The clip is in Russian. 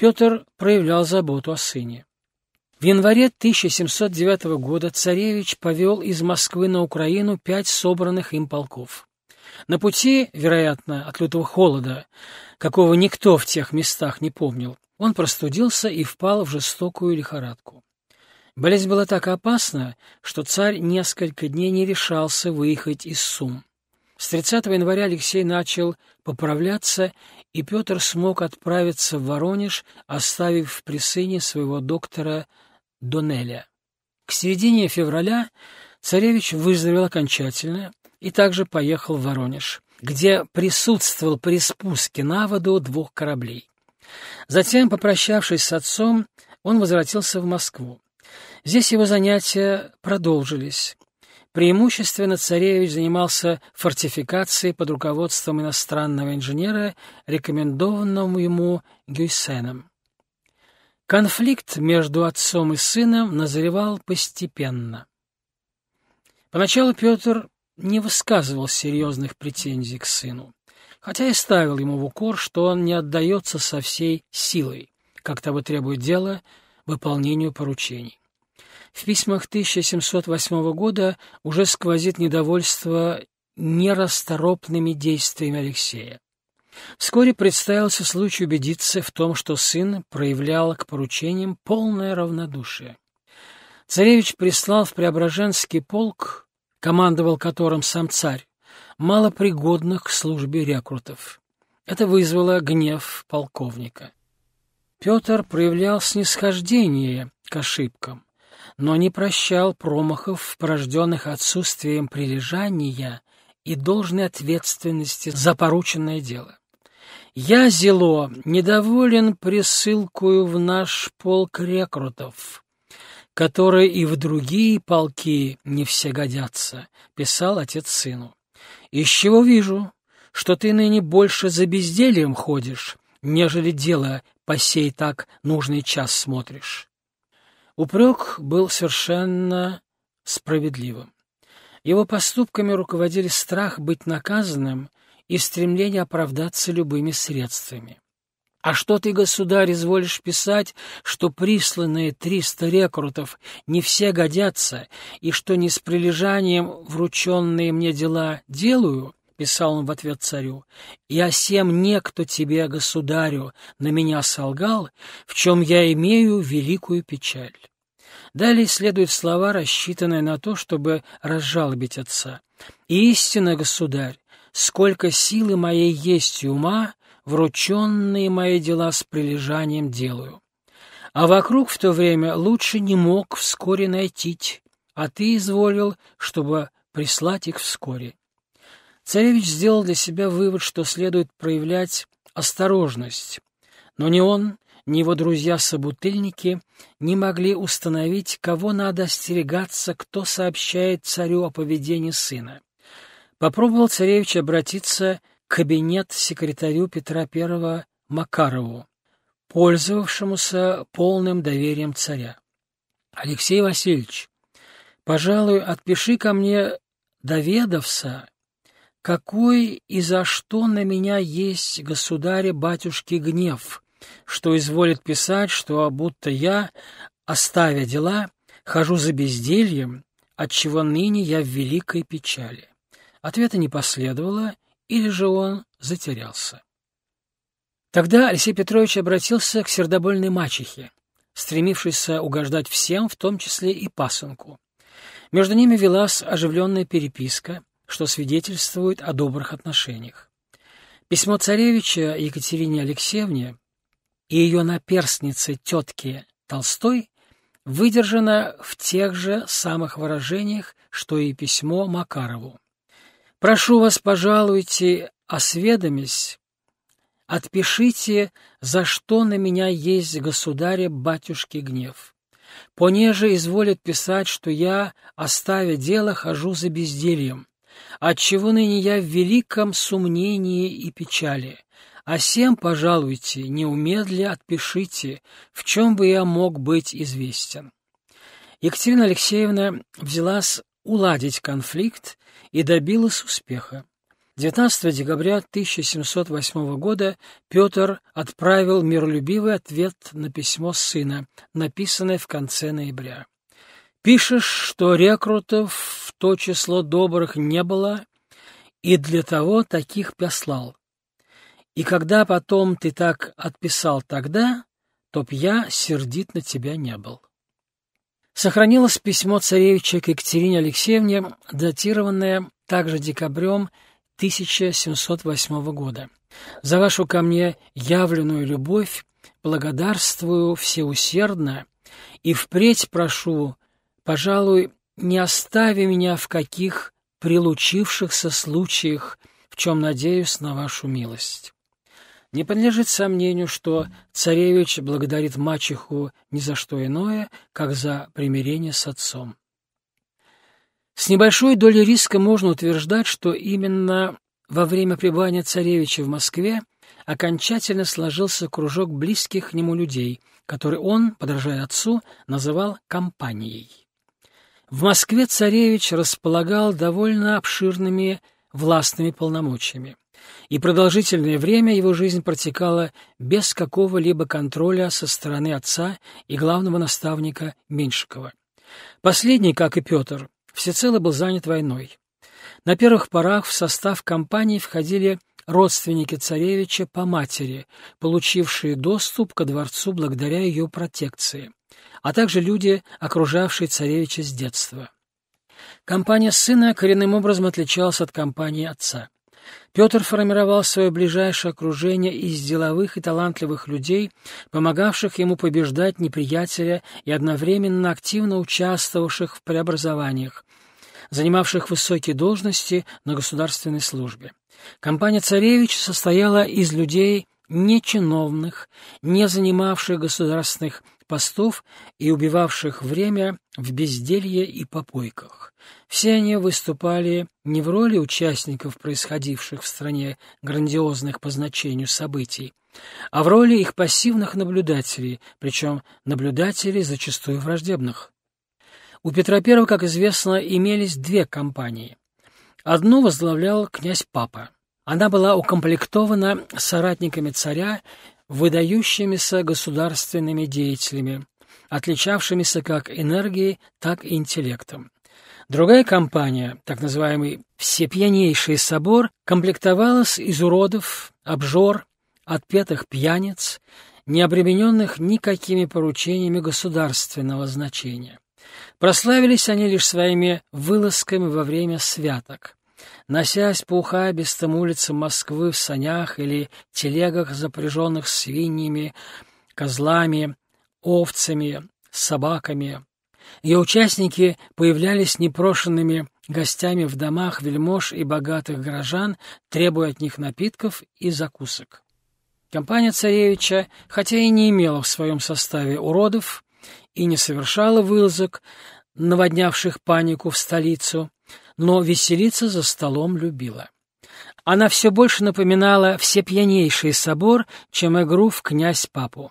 Петр проявлял заботу о сыне. В январе 1709 года царевич повел из Москвы на Украину пять собранных им полков. На пути, вероятно, от лютого холода, какого никто в тех местах не помнил, он простудился и впал в жестокую лихорадку. Болезнь была так опасна, что царь несколько дней не решался выехать из Сум. С 30 января Алексей начал поправляться, и Петр смог отправиться в Воронеж, оставив при сыне своего доктора Донеля. К середине февраля царевич выздоровел окончательно и также поехал в Воронеж, где присутствовал при спуске на воду двух кораблей. Затем, попрощавшись с отцом, он возвратился в Москву. Здесь его занятия продолжились. Преимущественно царевич занимался фортификацией под руководством иностранного инженера, рекомендованного ему Гюйсеном. Конфликт между отцом и сыном назревал постепенно. Поначалу Петр не высказывал серьезных претензий к сыну, хотя и ставил ему в укор, что он не отдается со всей силой, как того требует дело, выполнению поручений. В письмах 1708 года уже сквозит недовольство нерасторопными действиями Алексея. Вскоре представился случай убедиться в том, что сын проявлял к поручениям полное равнодушие. Царевич прислал в Преображенский полк, командовал которым сам царь, малопригодных к службе рекрутов. Это вызвало гнев полковника. Петр проявлял снисхождение к ошибкам, но не прощал промахов, порожденных отсутствием прилежания и должной ответственности за порученное дело. Я, Зело, недоволен присылкою в наш полк рекрутов, которые и в другие полки не все годятся, писал отец сыну. Из чего вижу, что ты ныне больше за бездельем ходишь, нежели дело по сей так нужный час смотришь. Упрек был совершенно справедливым. Его поступками руководили страх быть наказанным и стремление оправдаться любыми средствами. А что ты, государь, изволишь писать, что присланные триста рекрутов не все годятся, и что не с прилежанием врученные мне дела делаю, — писал он в ответ царю, — «Я всем некто тебе, государю, на меня солгал, в чем я имею великую печаль». Далее следуют слова, рассчитанные на то, чтобы разжалобить отца. «Истинно, государь, сколько силы моей есть и ума, врученные мои дела с прилежанием делаю. А вокруг в то время лучше не мог вскоре найти, а ты изволил, чтобы прислать их вскоре. Царевич сделал для себя вывод, что следует проявлять осторожность, но ни он, ни его друзья-собутыльники не могли установить, кого надо остерегаться, кто сообщает царю о поведении сына. Попробовал царевич обратиться к кабинет-секретарю Петра I Макарову, пользовавшемуся полным доверием царя. «Алексей Васильевич, пожалуй, отпиши ко мне доведовся, какой и за что на меня есть государя-батюшки гнев, что изволит писать, что будто я, оставя дела, хожу за бездельем, отчего ныне я в великой печали. Ответа не последовало, или же он затерялся. Тогда Алексей Петрович обратился к сердобольной мачехе, стремившейся угождать всем, в том числе и пасынку. Между ними велась оживленная переписка, что свидетельствует о добрых отношениях. Письмо царевича Екатерине Алексеевне и ее наперстнице тетке Толстой выдержано в тех же самых выражениях, что и письмо Макарову. Прошу вас, пожалуйте, осведомись, отпишите, за что на меня есть государя батюшки гнев. Понеже изволят писать, что я, оставя дело, хожу за бездельем, отчего ныне я в великом сомнении и печали. А всем, пожалуйте, неумедли отпишите, в чем бы я мог быть известен. Екатерина Алексеевна взялась уладить конфликт и добилась успеха. 19 декабря 1708 года Петр отправил миролюбивый ответ на письмо сына, написанное в конце ноября. «Пишешь, что рекрутов в то число добрых не было, и для того таких послал. И когда потом ты так отписал тогда, то б я сердит на тебя не был». Сохранилось письмо царевича к Екатерине Алексеевне, датированное также декабрем 1708 года. За вашу ко мне явленную любовь благодарствую всеусердно и впредь прошу, пожалуй, не остави меня в каких прилучившихся случаях, в чем надеюсь на вашу милость. Не подлежит сомнению, что царевич благодарит мачеху ни за что иное, как за примирение с отцом. С небольшой долей риска можно утверждать, что именно во время пребывания царевича в Москве окончательно сложился кружок близких к нему людей, который он, подражая отцу, называл компанией. В Москве царевич располагал довольно обширными властными полномочиями, и продолжительное время его жизнь протекала без какого-либо контроля со стороны отца и главного наставника Меньшикова. Последний, как и Петр, всецело был занят войной. На первых порах в состав компании входили родственники царевича по матери, получившие доступ ко дворцу благодаря ее протекции, а также люди, окружавшие царевича с детства. Компания сына коренным образом отличалась от компании отца. Петр формировал свое ближайшее окружение из деловых и талантливых людей, помогавших ему побеждать неприятеля и одновременно активно участвовавших в преобразованиях, занимавших высокие должности на государственной службе. Компания «Царевич» состояла из людей не чиновных, не занимавших государственных постов и убивавших время в безделье и попойках. Все они выступали не в роли участников происходивших в стране грандиозных по значению событий, а в роли их пассивных наблюдателей, причем наблюдателей зачастую враждебных. У Петра I, как известно, имелись две компании. Одну возглавлял князь Папа. Она была укомплектована соратниками царя, выдающимися государственными деятелями, отличавшимися как энергией, так и интеллектом. Другая компания, так называемый «Всепьянейший собор», комплектовалась из уродов, обжор, отпетых пьяниц, не обремененных никакими поручениями государственного значения. Прославились они лишь своими вылазками во время святок. Носясь по ухабистым улицам Москвы в санях или телегах, запряженных свиньями, козлами, овцами, собаками, ее участники появлялись непрошенными гостями в домах вельмож и богатых горожан, требуя от них напитков и закусок. Компания царевича, хотя и не имела в своем составе уродов, и не совершала вылазок, наводнявших панику в столицу, но веселиться за столом любила. Она все больше напоминала всепьянейший собор, чем игру в князь-папу.